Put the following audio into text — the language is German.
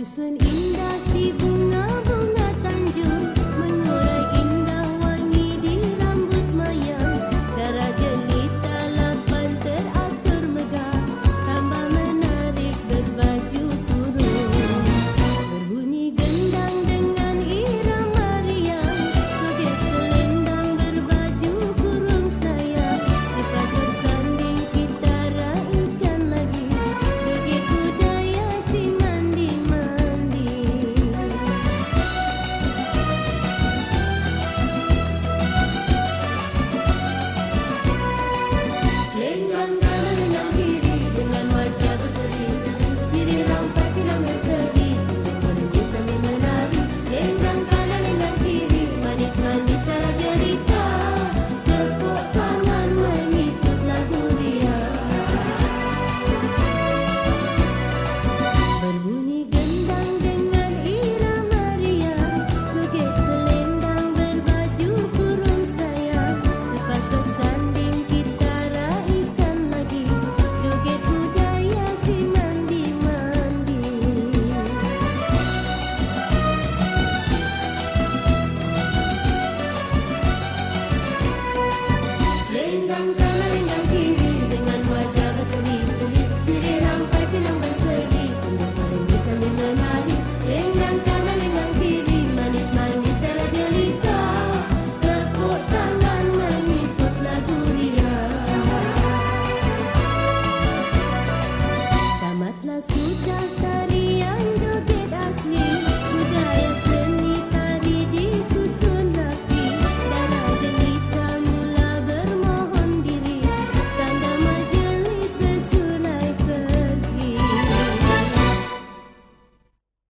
Küssen in das Ibu.